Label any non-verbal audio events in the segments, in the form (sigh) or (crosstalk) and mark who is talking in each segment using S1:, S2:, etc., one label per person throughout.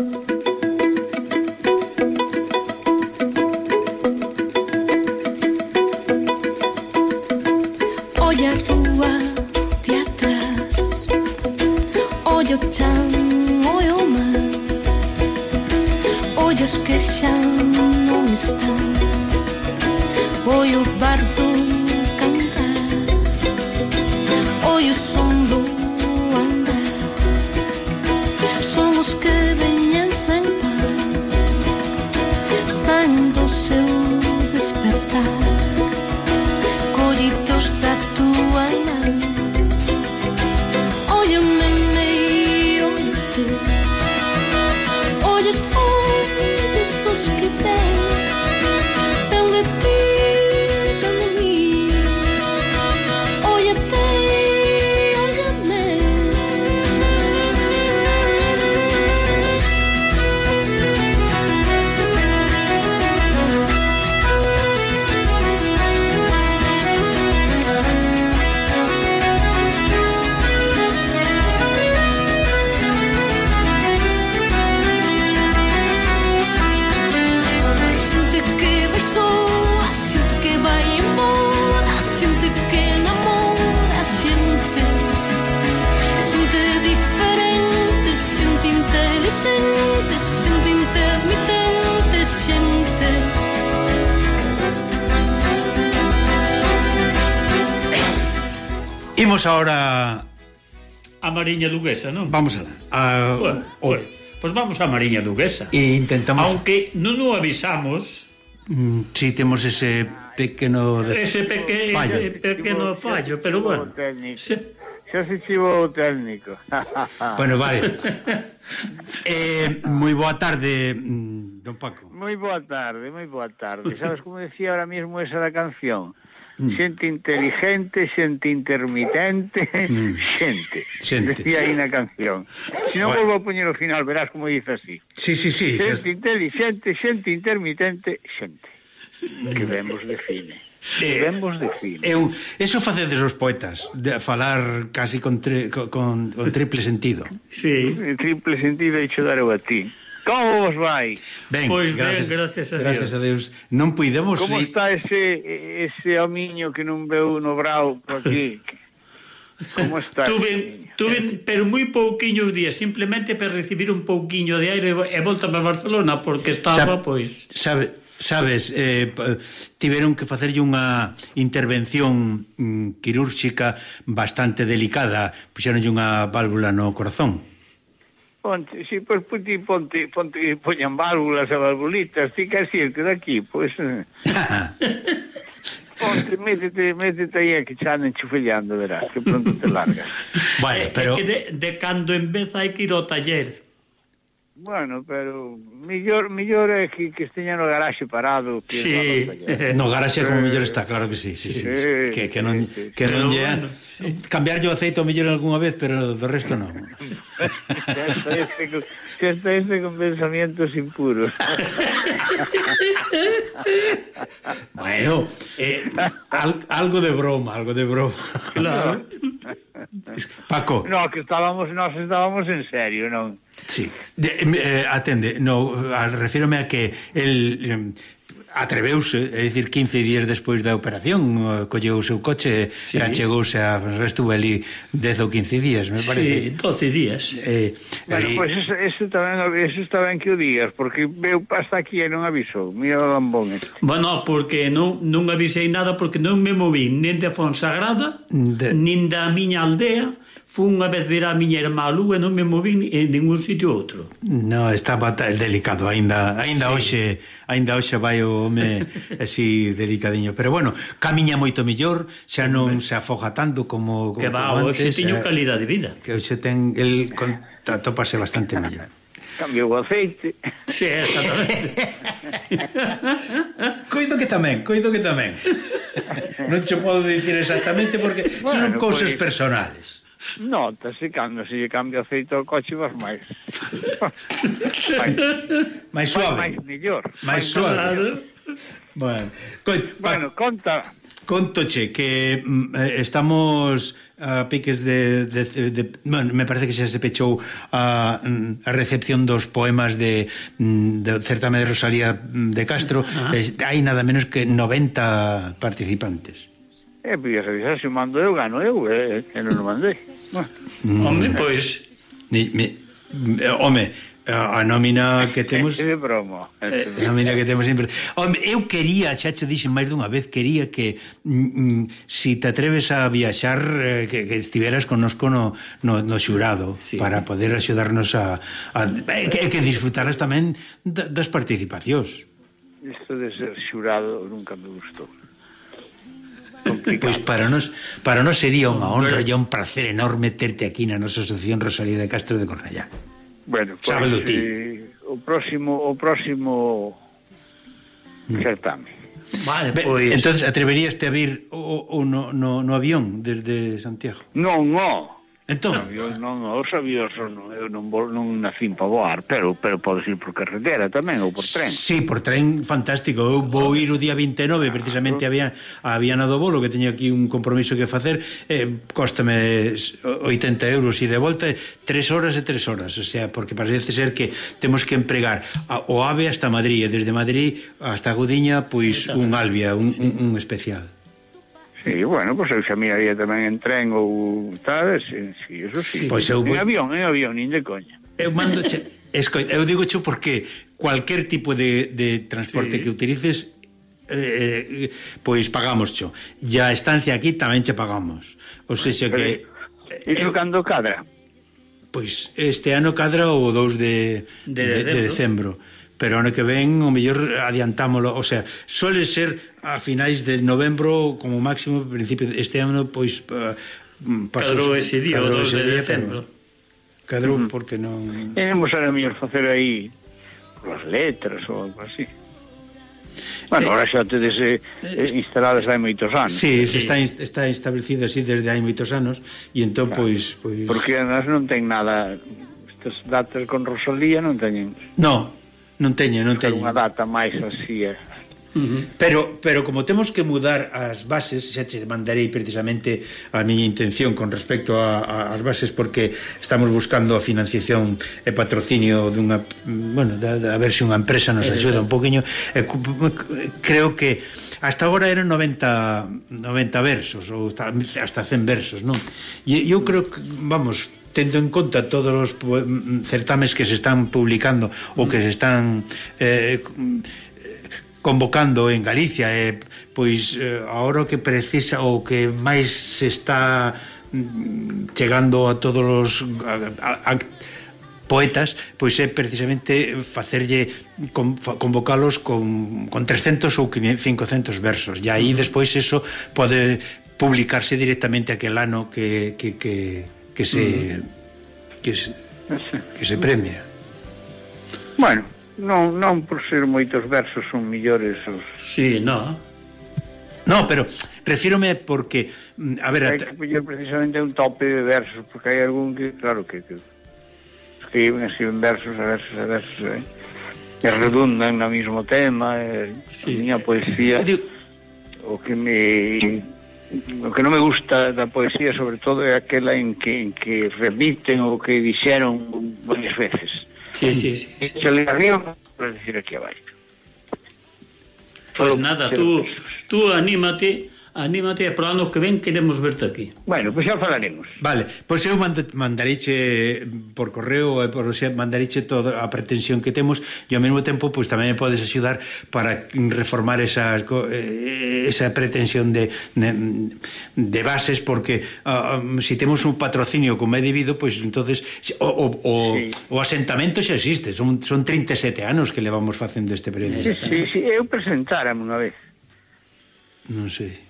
S1: Olla rúa de atrás. Ollo chan, ollo mar Ollos que xa non están.
S2: Imos ahora...
S3: A Mariña Luguesa, non?
S2: Vamos alá. A...
S3: Bueno,
S2: o...
S3: bueno. Pois pues vamos a Mariña Luguesa.
S2: E intentamos...
S3: Aunque non o avisamos...
S2: Mm, si temos ese pequeno... De...
S3: Ese, peque...
S2: fallo.
S3: ese pequeno fallo, pero bueno... Se...
S4: Xa se chivo o técnico. (laughs) (laughs)
S2: bueno, vale. (laughs) eh, moi boa tarde, mm, don Paco.
S4: Moi boa tarde, moi boa tarde. Sabes como decía ahora mismo esa da canción?
S2: mm.
S4: xente inteligente, xente intermitente, mm. xente.
S2: xente.
S4: Decía aí na canción. Se si non
S2: bueno.
S4: volvo a poñer o final, verás como dice así.
S2: Sí, sí, sí.
S4: Xente xa... inteligente, xente intermitente, xente. Que vemos de fine.
S2: Eh,
S4: vemos de fine.
S2: Eu, eso facedes os poetas, de falar casi con, tri, con, con triple sentido.
S3: Sí,
S4: triple sentido e hecho dar a ti. Como vos vai?
S2: Ben,
S3: pois gracias, ben, gracias a Dios.
S2: Gracias a Deus. Non puidemos...
S4: Como
S2: ir...
S4: está ese, ese homiño que non veu no brau por aquí? (laughs) Como está?
S3: Tuve, tuve pero moi pouquiños días, simplemente para recibir un pouquiño de aire e volta para Barcelona, porque estaba,
S2: Sa
S3: pois...
S2: Sabe, sabes, eh, tiveron que facerlle unha intervención mm, quirúrxica bastante delicada, puxeronlle unha válvula no corazón.
S4: Ponte, si, pois puti, ponte, ponte, eh, ponte, poñan válvulas e valvulitas, ti que xirte daqui, pois... Pues, eh. (laughs) ponte, métete, métete aí a que chan enchufellando, verás, que pronto te largas. (laughs)
S2: Vale,
S3: eh,
S2: pero...
S3: É que de, de cando en vez hai que ir ao taller
S4: Bueno, pero mellor mellor é que, que esteña no garaxe parado que
S3: sí.
S4: no, (laughs) no
S2: garaxe como eh, mellor está, claro que sí, sí, sí, sí,
S4: sí
S2: que, que non
S4: sí, sí.
S2: que non lle
S3: bueno, sí.
S2: cambiarlle o aceite o mellor algunha vez, pero do resto non. (laughs)
S4: que está este con pensamientos impuros. (laughs)
S2: bueno, eh, al, algo de broma, algo de broma.
S3: Claro.
S2: Paco.
S4: No, que estábamos, nós estábamos en serio, non?
S2: Sí. De, eh, atende, no, refírome a que el atreveuse, é dicir, 15 días despois da operación, colleu o seu coche
S3: sí.
S2: e achegouse a estuve ali 10 ou 15 días, me parece.
S3: Sí, 12 días.
S2: Eh,
S4: bueno,
S2: ali...
S4: pois pues ese, ese tamén, ese ben que o digas, porque veu hasta aquí e non avisou, mira o lambón este.
S3: Bueno, porque non, non avisei nada, porque non me moví nin de Fonsagrada,
S2: de...
S3: nin da miña aldea, fun unha vez ver a miña irmá a Lugo e non me movín en ningún sitio outro.
S2: No, estaba el delicado, aínda aínda sí. hoxe, aínda hoxe vai o me (laughs) así delicadiño, pero bueno, camiña moito mellor, xa non se afoga tanto como,
S3: que va,
S2: como antes.
S3: Que va, hoxe teño
S2: eh,
S3: calidad de vida.
S2: Que hoxe ten el topase bastante mellor. (laughs)
S4: Cambiou o aceite.
S3: Sí, exactamente. (laughs)
S2: coido que tamén, coido que tamén. Non che podo dicir exactamente porque
S4: bueno,
S2: son cousas
S4: pues...
S2: personales.
S4: Notase cando se lle cambia aceite ao coche vas máis. (laughs) máis
S2: suave.
S4: Máis mellor.
S2: Máis suave. Bueno, coi,
S4: bueno conta
S2: Contoche que mm, eh, estamos a piques de, de, de, de bueno, me parece que xa se pechou a, mm, a recepción dos poemas de, mm, de certame de Rosalía mm, de Castro,
S3: ah.
S2: hai nada menos que 90 participantes.
S4: E podia revisar se o mando eu, gano eu, e, eh, e non o mandei. Bueno. Mm.
S3: Eh, home, pois...
S2: Ni, mi, home, a nómina que temos...
S4: É de.
S2: Eh, a nómina que temos sempre... Home, eu quería, xa te dixen máis dunha vez, quería que mm, mm, si te atreves a viaxar, eh, que, que estiveras connosco no, no, no xurado,
S3: sí.
S2: para poder axudarnos a... a eh, que, que disfrutaras tamén das participacións.
S4: Isto de ser xurado nunca me gustou. Complicado.
S2: Pois para nós, para nós sería unha honra e un placer enorme terte aquí na nosa asociación Rosalía de Castro de Cornellá.
S4: Bueno, pois,
S2: Sábelo ti.
S4: Eh, o próximo o próximo mm. certame.
S3: Vale,
S2: Be,
S3: pois...
S2: entonces atreveríaste a vir o, o no, no, no avión desde Santiago?
S4: Non, non.
S2: Entón,
S4: non, eu non os avións non, eu non vou, non nacín para voar, pero pero podes ir por carretera tamén ou por tren.
S2: Sí, por tren fantástico. Eu vou ir o día 29, precisamente había a Viana do Bolo que teño aquí un compromiso que facer, eh, cóstame 80 euros e de volta eh, 3 horas e 3 horas, o sea, porque parece ser que temos que empregar a, o AVE hasta Madrid, e desde Madrid hasta Gudiña, pois un Albia, un, un, un especial.
S4: Sí, bueno, pois eu xa miraría tamén en tren ou tal, si, sí, eso sí.
S2: sí pois eu...
S4: En avión, en avión, nin de coña.
S2: Eu mando che... (laughs) Esco... Eu digo xo porque cualquier tipo de, de transporte
S3: sí.
S2: que utilices eh, eh pois pagamos xo. E a estancia aquí tamén che pagamos. Ou seja que...
S4: Iso eh, cando cadra?
S2: Pois este ano cadra o 2 de,
S3: de,
S2: de, de, de. De decembro pero ano que ven o mellor adiantámolo, o sea, suele ser a finais de novembro como máximo, principio este ano pois uh,
S3: cadrou ese día, o 2 de decembro.
S2: Cadrou uh porque non
S4: Iremos a mellor facer aí as letras ou algo así. Bueno,
S2: eh,
S4: ahora xa tedes eh, eh instaladas hai moitos anos.
S2: Sí,
S3: sí.
S2: está, está establecido así desde hai moitos anos e entón claro. pois, pois...
S4: Porque además non ten nada estas datas con Rosalía non teñen.
S2: No, Non teño, non teño.
S4: Unha data máis así, eh.
S3: Uh -huh.
S2: Pero pero como temos que mudar as bases, xa te mandarei precisamente a miña intención con respecto a, a as bases porque estamos buscando a financiación e patrocinio dunha, bueno, da, da, a ver se unha empresa nos axuda un poquinho. Creo que hasta agora eran 90 90 versos ou hasta 100 versos, non? E eu creo que vamos tendo en conta todos os mm, mm, certames que se están publicando ou que se están eh, eh, convocando en Galicia eh, pois eh, ahora o que precisa o que máis se está mm, chegando a todos os a, a, a, poetas, pois é precisamente facerlle con, convocalos con, con 300 ou 500 versos. E aí despois eso pode publicarse directamente aquel ano que, que, que que se mm. que se, que se premia.
S4: Bueno, non non por ser moitos versos son millores os Si,
S3: sí, no.
S2: No, pero refírome porque mm, a ver,
S4: hai que poñer precisamente un tope de versos, porque hai algún que claro que, que escriben, escriben versos, a versos, a versos, eh? e redundan no mismo tema, eh?
S3: Sí.
S4: a miña poesía
S2: digo...
S4: o que me o que non me gusta da poesía sobre todo é aquela en que, en que remiten o que dixeron varias veces.
S3: Sí, sí, sí.
S4: se le arriba para decir aquí abaixo.
S3: Pois
S4: pues
S3: nada, tú, tú anímate Anímate e para o ano que ven queremos verte aquí.
S4: Bueno, pois pues xa falaremos.
S2: Vale, pois eu mand mandareiche por correo e por xe mandareiche toda a pretensión que temos e ao mesmo tempo pois tamén me podes axudar para reformar esa eh, esa pretensión de, de, de bases porque uh, si temos un patrocinio como é debido, pois entonces o, o, o,
S4: sí.
S2: o asentamento xa existe, son, son 37 anos que levamos facendo este período.
S4: Sí, sí, sí, eu presentárame unha vez.
S2: Non sei.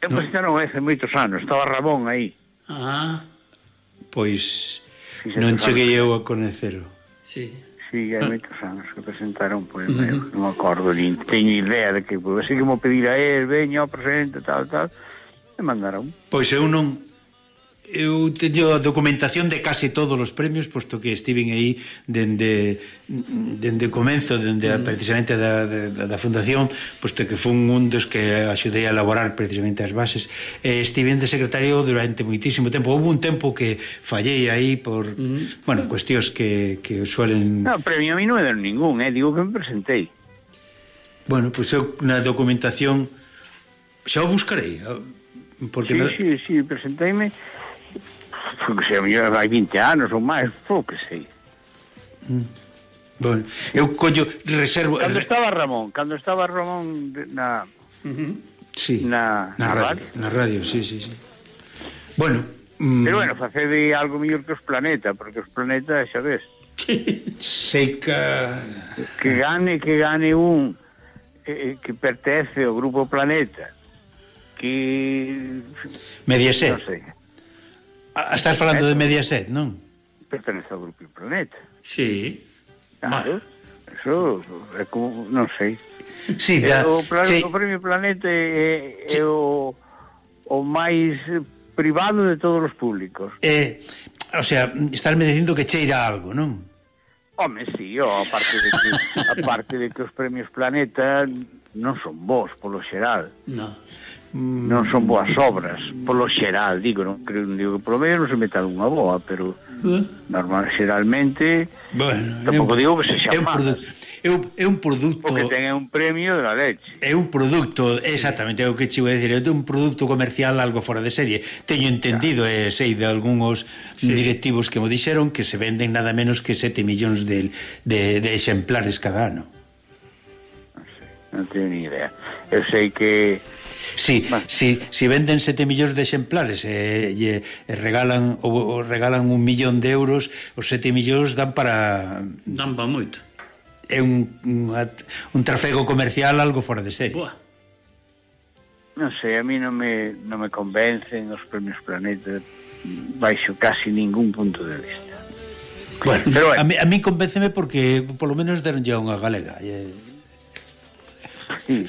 S4: Eu
S2: no.
S4: pois non é, moitos anos, estaba Ramón aí.
S3: Ah,
S2: pois non cheguei eu a conhecelo.
S3: Sí.
S4: Sí, hai moitos anos que presentaron poema, pues, uh -huh. non acordo, nin teño idea de que, pois, pues, así que mo pedir a él, veño, presente, tal, tal, e mandaron.
S2: Pois eu non, Eu teño a documentación de case todos os premios posto que estiven aí dende dende o comenzo, dende mm. precisamente da, da, da fundación, posto que fun un dos que axudei a elaborar precisamente as bases. Eh, estiven de secretario durante moitísimo tempo. Houve un tempo que fallei aí por, mm. bueno, cuestións que, que suelen
S4: No, premio a mí non me deron ningún, eh, digo que me presentei.
S2: Bueno, pois pues eu na documentación xa o buscarei, ah, porque
S4: sí,
S2: si,
S4: sí, sí, presenteime Fogo, hai 20 anos ou máis, pouco que sei. Mm.
S2: Bueno, eu collo reservo
S4: Cando estaba Ramón, cando estaba Ramón na
S2: sí.
S4: na,
S2: na,
S4: na
S2: radio,
S4: radio,
S2: na radio, sí, sí, sí. Bueno, mm...
S4: Pero bueno, facede algo mellor que os planeta, porque os planeta, xa ves.
S2: Seica que
S4: gane, que gane un eh, eh, que pertence ao grupo Planeta. Que
S2: Mediaset.
S4: Non sei.
S2: A, estás falando de Mediaset, non?
S4: Pertence ao grupo Implanet.
S3: Sí.
S4: Claro. Eso é como, non sei.
S2: Sí,
S4: eh,
S2: da,
S4: o, plan,
S2: sí.
S4: o Premio Planeta é, sí. é o, o máis privado de todos os públicos.
S2: Eh, o sea, estarme dicindo que cheira algo, non?
S4: Home, sí, ó, a parte de que, a parte de que os premios Planeta non son vos, polo xeral.
S3: No
S4: non son boas obras polo xeral, digo, non creo non digo que polo non se meta unha boa, pero
S3: eh?
S4: normal xeralmente
S2: bueno,
S4: tampouco digo que se
S2: xa
S4: malas
S2: é un, é un produto
S4: que ten un premio da leche.
S2: É un produto, exactamente, é o que che vou dicir, é un produto comercial algo fora de serie. Teño entendido e sei de algúns sí. directivos que me dixeron que se venden nada menos que 7 millóns de, de, de exemplares cada ano.
S4: Non, sei, non teño ni idea. Eu sei que
S2: Si,
S4: vale.
S2: si, si venden 7 millóns de exemplares e, e, e regalan o, o regalan un millón de euros, os 7 millóns dan para
S3: dan para moito.
S2: É un, un, un trafego comercial algo fora de serie.
S3: Boa.
S4: Non sei, a mí non me, non me convencen os premios Planeta baixo casi ningún punto de vista.
S2: Bueno,
S4: Pero bueno.
S2: A, mí, a mí convénceme porque polo menos deron ya unha galega. E,
S4: Sí,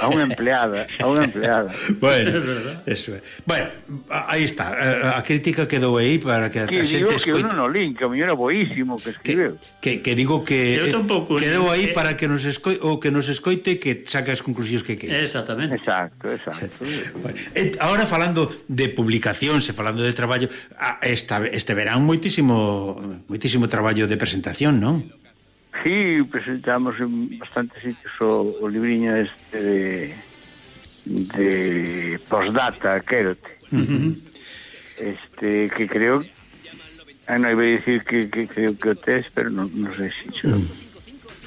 S4: a unha empleada, a unha empleada.
S2: Bueno, eso é. Bueno, aí está, a crítica quedou aí para que a
S4: que
S2: xente escoite.
S4: Que digo
S2: que
S4: non o link, que o mellor boísimo que escribeu.
S2: Que, que, que digo que
S3: Eu eh, tampouco, eh,
S2: quedou aí
S3: eh,
S2: para que nos escoite, o que nos escoite que saca as conclusións que queira.
S3: Exactamente.
S4: Exacto, exacto.
S2: Bueno, eh, agora falando de publicacións e falando de traballo, esta, este verán moitísimo moitísimo traballo de presentación, non?
S4: Sí, presentamos en bastantes sitios o, o libriño este de, de postdata, quérote. Uh -huh. Este, que creo... Ah, no, iba a decir que, que creo que o tes, pero non no sei se... Si
S2: yo... uh.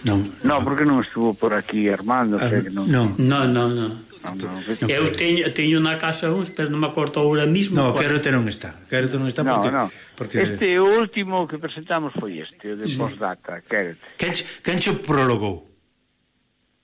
S4: No, no, no, porque non estuvo por aquí Armando,
S2: uh,
S4: que non...
S3: No, no, no,
S4: no. Ah, no,
S3: eu teño, teño na casa uns, pero non me acordo agora mismo.
S2: No, quero ter non está. Quero ter non está
S4: no,
S2: porque,
S4: no.
S2: porque...
S4: Este o último que presentamos foi este, o de sí. postdata.
S2: Quen, quen cho prologou?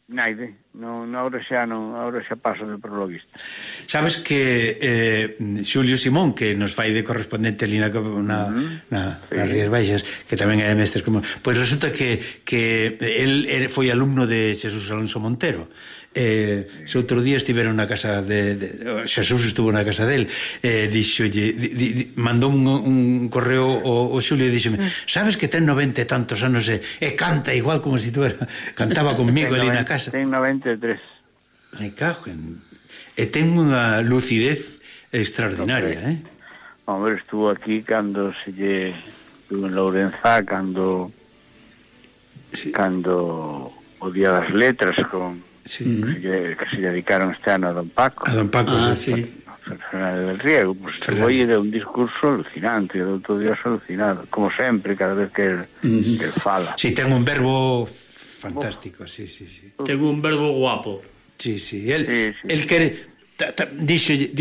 S4: Naide, non, ahora xa non, ahora xa paso de prologuista.
S2: Sabes que eh, Xulio Simón, que nos fai de correspondente ali na, na, uh -huh. na,
S4: sí.
S2: nas Rías Baixas, que tamén é mestre como... Pois resulta que, que el, el foi alumno de Jesús Alonso Montero, eh, se outro día estiveron na casa de, de Xesús estuvo na casa del eh, dixolle, di, di, mandou un, un correo o, o Xulio e dixome mm. sabes que ten 90 e tantos anos e, e canta igual como se si tuera cantaba conmigo (laughs) ali na casa
S4: ten 93
S2: me cajo en... e ten unha lucidez extraordinaria hombre, eh?
S4: hombre estuvo aquí cando se lle estuvo en Lourenzá cando sí. cando o Día das Letras con
S2: sí.
S4: que, que se dedicaron este ano a don Paco.
S2: A don Paco,
S3: ah,
S2: sí.
S3: sí.
S4: Fernández del Riego, pues foi de un discurso alucinante, de outro Dios alucinado, como sempre, cada vez que el, que el fala.
S2: Sí, ten un verbo fantástico, sí, sí, sí.
S3: Ten un verbo guapo.
S2: Sí, sí, el,
S4: sí, sí.
S2: el quere Dixenlle,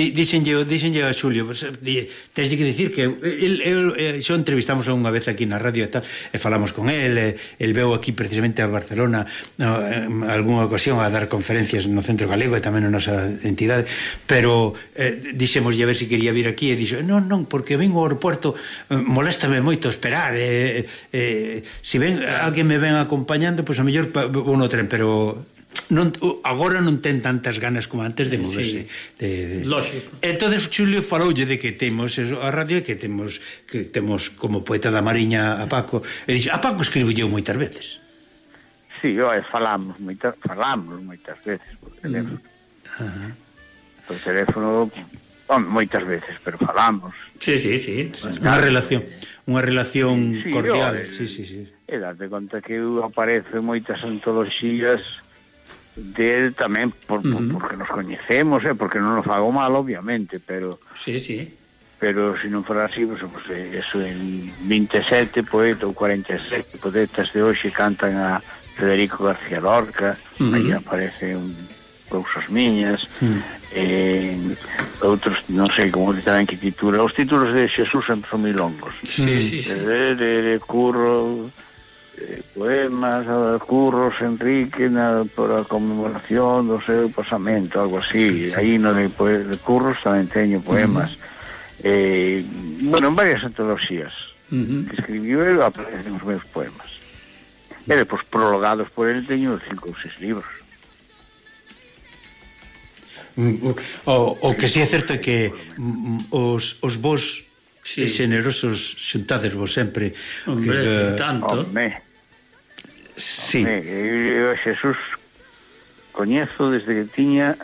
S2: dixenlle a Xulio Tens que dicir que el, el, eh, Xo entrevistamos unha vez aquí na radio e tal E falamos con el El veu aquí precisamente a Barcelona no, Alguna ocasión a dar conferencias No Centro Galego e tamén na nosa entidade Pero eh, dixemos A ver se si quería vir aquí E dixo, non, non, porque vengo ao aeroporto eh, Moléstame moito esperar eh, eh, Se si ven, alguén me ven acompañando Pois pues, a mellor vou no tren Pero non, agora non ten tantas ganas como antes de moverse. Sí, de, de...
S3: Lógico.
S2: Entonces Xulio faloulle de que temos eso, a radio que temos que temos como poeta da Mariña a Paco, e dixo, a Paco escribiu moitas veces.
S4: Sí, oi, falamos moitas, falamos moitas veces por mm. teléfono.
S2: Mm.
S4: Por teléfono bom, moitas veces, pero falamos.
S3: Sí, sí, sí,
S2: unha relación, unha relación
S4: sí,
S2: cordial.
S4: Yo,
S2: sí, sí, sí.
S4: E date conta que eu aparezo en moitas antoloxías del tamén por, uh -huh. porque nos coñecemos, eh, porque non nos fago mal, obviamente, pero...
S3: Sí, sí.
S4: Pero se non fora así, pues, pues, eh, eso en 27 poetas ou 47 poetas de hoxe cantan a Federico García Lorca,
S3: uh -huh.
S4: aí aparece un cousas miñas, eh, outros, non sei como tamén que titula, os títulos de Xesús son moi longos.
S3: Sí, sí, sí.
S4: Eh, de, de, de Curro, eh, poemas, curros, Enrique, na, por a conmemoración do seu pasamento, algo así. Aí no de, pues, de curros tamén teño poemas. Uh -huh. eh, bueno, en varias antoloxías
S3: uh -huh.
S4: que escribiu eu aparecen os meus poemas. E depois prologados por ele teño cinco ou seis libros.
S2: O, o que si sí é certo é que os, os vos
S3: sí.
S2: xenerosos xuntades vos sempre
S3: Hombre,
S2: que, eh,
S3: tanto
S4: Hombre.
S2: Sí.
S4: Eu a Xesús coñezo desde que tiña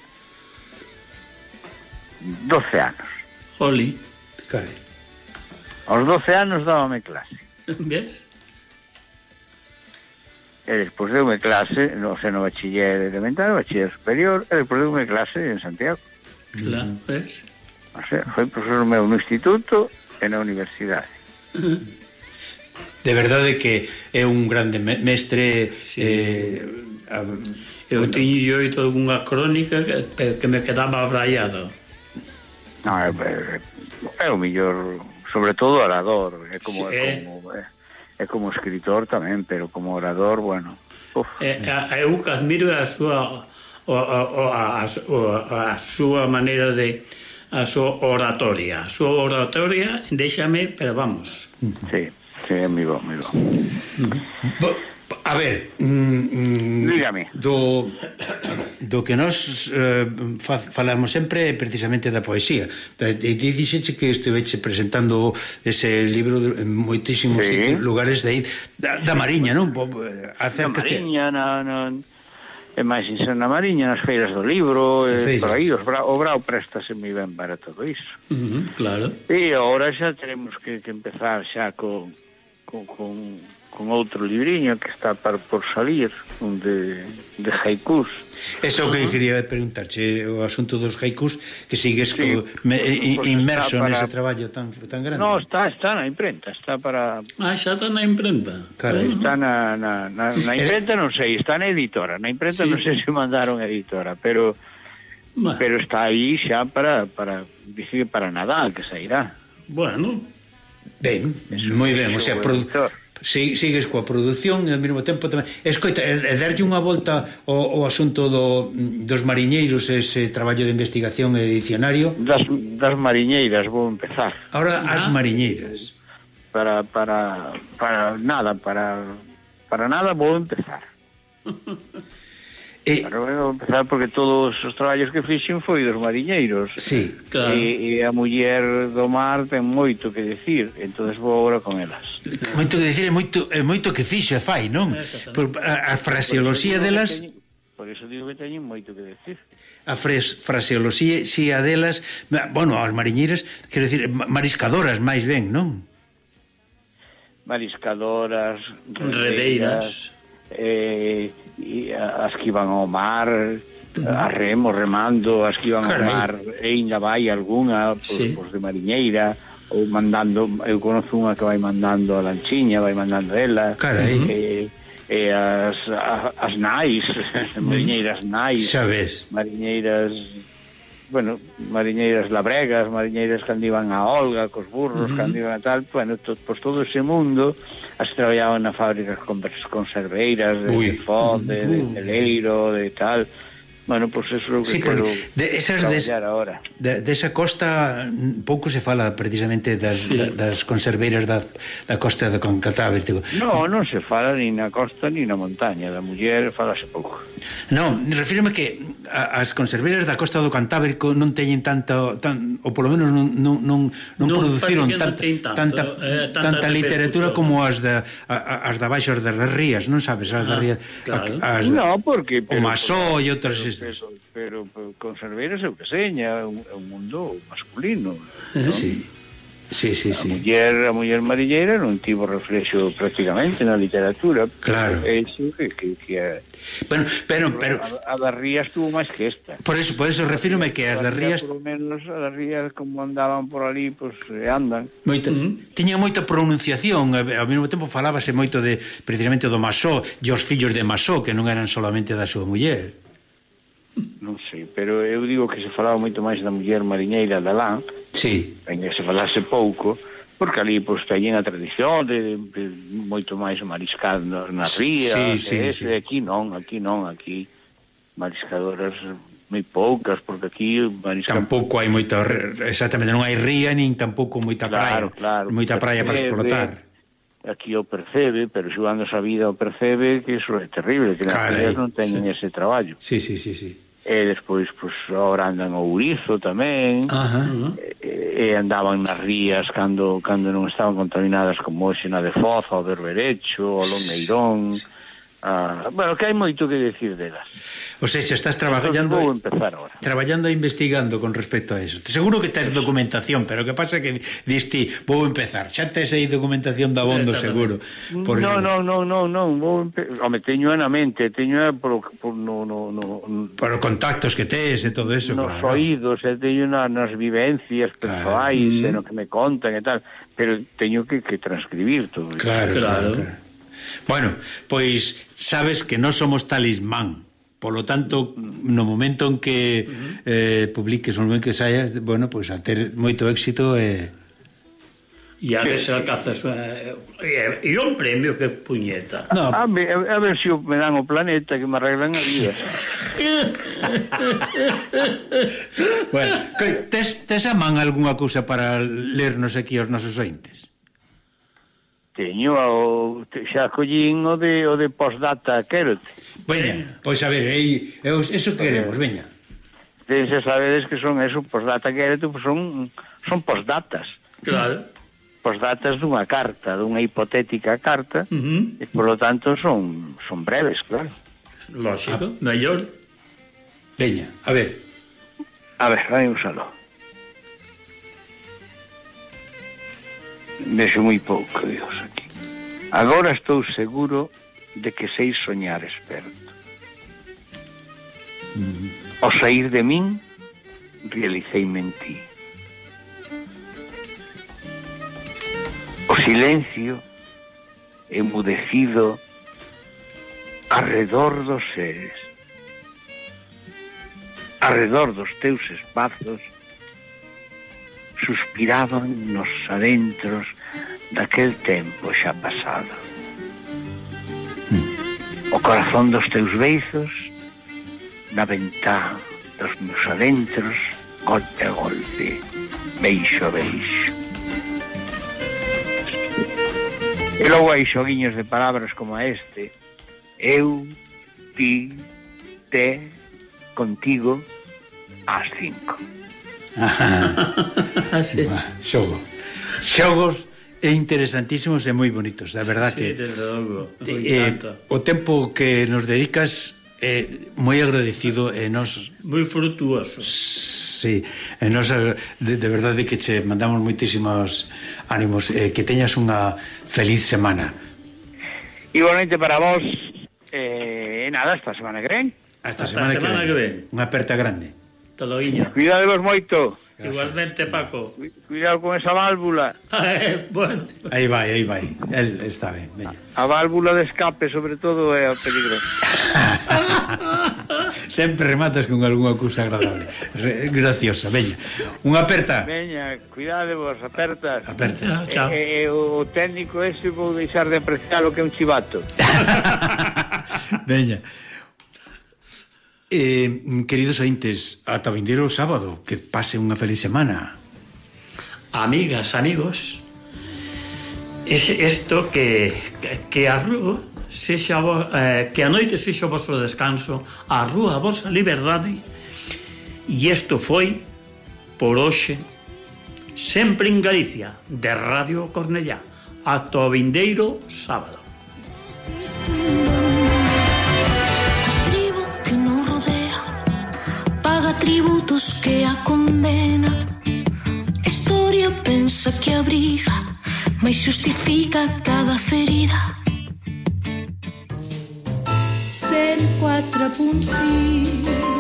S4: 12 anos.
S3: Joli.
S2: Cae.
S4: Aos 12 anos dábame clase. (laughs)
S3: Ves?
S4: E despois deume clase, no sei, no bachiller elemental, bachiller superior, e despois deume clase en Santiago.
S3: Claro, ves?
S4: O sea, foi profesor meu no instituto e na universidade. (laughs)
S2: de verdade que é un grande mestre
S3: sí.
S2: eh, a,
S3: eu bueno. tiño oito algunha crónica que, que me quedaba abraiado
S4: no, é, é, é o millor sobre todo orador é como,
S3: sí,
S4: é como, é, é como escritor tamén pero como orador, bueno uf.
S3: Eh, a, eu que admiro a súa o, o, a, o, a, a súa maneira de a súa oratoria a súa oratoria, déxame, pero vamos
S4: sí sí, amigo,
S2: amigo. A ver, mm, mm,
S4: dígame.
S2: Do do que nós eh, fa, falamos sempre precisamente da poesía. E dixeche que esteveche presentando ese libro de, en moitísimos
S4: sí.
S2: lugares de aí da, da Mariña, non? Eh, acércate.
S4: Da Mariña, na, na e máis en na Mariña, nas feiras do libro,
S2: eh,
S4: e por aí, os bra, o brao préstase mi ben para todo iso.
S3: Uh -huh, claro.
S4: E agora xa teremos que, que empezar xa con con, con, con outro libriño que está par, por salir, un de, de haikus.
S2: Eso que quería preguntarche, o asunto dos haikus, que sigues
S4: sí,
S2: co, me,
S4: pues
S2: inmerso
S4: para...
S2: nese traballo tan, tan grande.
S4: No, está, está na imprenta, está para...
S3: Ah, xa está na imprenta.
S2: Carai.
S4: Está na, na, na, na eh, imprenta, non sei, está na editora. Na imprenta
S3: sí.
S4: non sei se mandaron a editora, pero...
S3: Bueno.
S4: Pero está aí xa para, para, dice que para Nadal, que sairá.
S3: Bueno,
S2: Ben, moi ben, o sea, produ si, sigues coa produción e ao mesmo tempo tamén. Escoita, e, e darlle unha volta ao, ao asunto do, dos mariñeiros ese traballo de investigación e dicionario.
S4: Das, das mariñeiras vou empezar.
S2: Ahora
S3: ah.
S2: as mariñeiras.
S4: Para, para, para nada para, para nada vou empezar. (laughs)
S2: E...
S4: Claro, eu empezar porque todos os traballos que fixen foi dos mariñeiros.
S2: Sí,
S3: claro.
S4: E, e a muller do mar ten moito que decir, entonces vou agora con elas.
S2: Moito que decir é moito, é moito que fixe fai, non? Por, a, a fraseoloxía delas...
S4: Por iso digo que teñen moito que decir
S2: a fres, fraseoloxía si a delas, bueno, as mariñeiras, quero dicir, mariscadoras máis ben, non?
S4: Mariscadoras,
S3: redeiras, redeiras
S4: eh, e as que iban ao mar a remo, remando as que van
S2: Carai.
S4: ao mar e ainda vai alguna por, pois,
S3: sí.
S4: pois de mariñeira ou mandando, eu conozo unha que vai mandando a lanchiña, vai mandando ela
S2: Carai.
S4: e, e as, as, as nais (laughs) mm. mariñeiras nais
S2: Sabes.
S4: mariñeiras bueno, mariñeiras labregas, mariñeiras que iban a Olga, cos burros, uh -huh. que iban a tal, bueno, to, pois todo ese mundo, as traballaban na fábricas con conserveiras, de,
S2: Ui.
S4: de fond, de, de, de leiro, de tal, Bueno, pois pues eso é o que
S2: sí,
S4: quero
S2: de esas des,
S4: ahora.
S2: De, desa de costa mm, pouco se fala precisamente das,
S3: sí.
S2: da, das conserveiras da, da costa de Concatáver.
S4: No, non se fala ni na costa ni na montaña, da muller falase pouco.
S2: No, refírome que a, as conserveiras da costa do Cantábrico non teñen tanto tan, ou polo menos non, non, non, non,
S3: non
S2: produciron
S3: tant, tanto,
S2: tanta,
S3: eh, tanta,
S2: tanta literatura como as da a, a, as da baixo das rías, non sabes, as
S3: ah, da
S2: rías
S3: claro.
S2: as,
S4: no, porque, pero,
S2: o Masó e outras
S4: pero, pero, pero conserveiras o que seña, é un, un mundo masculino.
S2: Sí. Sí, sí, sí.
S4: A muller, a muller marilleira non tivo reflexo prácticamente na literatura.
S2: Claro.
S4: Eso que, que, que a,
S2: bueno, pero, pero,
S4: a, a das Rías tuvo máis que esta.
S2: Por eso, por eso refírome que as das Rías...
S4: Por menos a das Rías como andaban por ali, pois pues, eh, andan.
S2: Moita,
S3: mm -hmm.
S2: Tiña moita pronunciación, ao mesmo tempo falábase moito de precisamente do Masó, e os fillos de Masó, que non eran solamente da súa muller.
S4: Non sei, pero eu digo que se falaba moito máis da muller mariñeira da lá,
S2: sí.
S4: en que se falase pouco, porque ali pois, pues, teñen a tradición de, de, de moito máis mariscar nas rías,
S2: sí, sí,
S4: ese,
S2: sí.
S4: aquí non, aquí non, aquí mariscadoras moi poucas, porque aquí... Mariscan...
S2: Tampouco hai moita... Exactamente, non hai ría nin tampouco moita claro, praia,
S4: claro,
S2: moita praia para explotar.
S4: De, aquí o percebe, pero xugando esa vida o percebe que iso é terrible, que
S2: Carai,
S4: as non teñen sí. ese traballo.
S2: Sí, sí, sí, sí.
S4: E despois, pois, ahora andan o Urizo tamén,
S2: Ajá,
S4: e, e andaban nas rías cando cando non estaban contaminadas como hoxe na de Foz, o Berberecho, o Longueirón... Sí Ah, bueno, que hai moito que decir delas.
S2: O sea, se estás traballando
S4: empezar ahora.
S2: Traballando e investigando con respecto a eso. Seguro que tens documentación, pero que pasa que diste vou empezar. Xa tes aí documentación da bondo seguro.
S4: Por No, no, no, no, no, vou empe... Home, teño na mente, teño por, por no, no, no,
S2: por contactos que tes e todo eso,
S4: Nos
S2: claro.
S4: oídos, e teño na, nas vivencias persoais,
S2: claro.
S4: e no mm-hmm. que me contan e tal, pero teño que, que transcribir todo.
S2: Claro, claro.
S3: claro.
S2: claro. Bueno, pois sabes que non somos talismán. Polo tanto, no momento en que uh -huh. eh, publiques, o momento que saias, bueno, pois a ter moito éxito e... Eh...
S3: E a ver se alcanzas eh, e un premio que puñeta.
S2: No.
S4: A, ver, a ver se si me dan o planeta que me arreglan a vida. (laughs)
S2: bueno, tes, tes a man algunha cousa para lernos aquí aos nosos ointes?
S4: Teño o, xa collín o de, o de postdata, quérote.
S2: Veña, pois a ver, aí, eso queremos, veña.
S4: Ten xa sabedes que son eso, postdata, quérote, pues son, son postdatas.
S3: Claro.
S4: Postdatas dunha carta, dunha hipotética carta,
S3: uh -huh.
S4: e polo tanto son, son breves, claro.
S3: Lógico, ah. mellor.
S2: Veña, a ver.
S4: A ver, vai un lo. Vexo moi pouco, Dios, aquí. Agora estou seguro de que sei soñar esperto. Mm. Ao sair de min, realiceime en ti. O silencio emudecido arredor dos seres, arredor dos teus espazos, suspiraban nos adentros daquel tempo xa pasado. Hmm. O corazón dos teus beizos na ventá dos meus adentros golpe a golpe, beixo a beixo. E logo hai xoguiños de palabras como este Eu, ti, te, contigo, ás cinco. (laughs)
S2: Ah, sí. Xogo. Xogos e interesantísimos e moi bonitos, da verdad
S3: sí,
S2: que
S3: logo,
S2: eh, o tempo que nos dedicas é eh, moi agradecido e nos
S3: moi frutuoso.
S2: Sí, e nos de, de verdade que che mandamos moitísimos ánimos eh, que teñas unha feliz semana.
S4: Igualmente para vos eh, nada, esta semana que ven.
S2: Hasta,
S3: Hasta
S2: semana,
S3: semana
S2: que, ven.
S3: que
S2: ven. Unha aperta grande.
S3: Toloiño.
S4: Cuidadevos moito. Gracias.
S3: Igualmente, Paco.
S4: Cuidado con esa válvula. (laughs)
S3: Ah, eh, bueno.
S2: Aí vai, aí vai. El está ben, veña.
S4: A válvula de escape, sobre todo, é o peligro. (laughs)
S2: Sempre rematas con algunha cousa agradable. graciosa, veña. Unha aperta.
S4: Veña, cuidade vos, apertas.
S2: Apertas.
S3: Ah, chao.
S4: Eh, eh, o técnico ese vou deixar de apreciar o que é un chivato. (laughs)
S2: veña. Eh, queridos ointes, ata vindeiro sábado, que pase unha feliz semana.
S3: Amigas, amigos, es isto que, que a rúa sexa, eh, que a noite sexa o vosso descanso, a rúa a vosa liberdade, e isto foi por hoxe, sempre en Galicia, de Radio Cornellá, ata o vindeiro sábado.
S1: Tributos que a condena Historia pensa que abriga Mas justifica cada ferida. Ser 4.6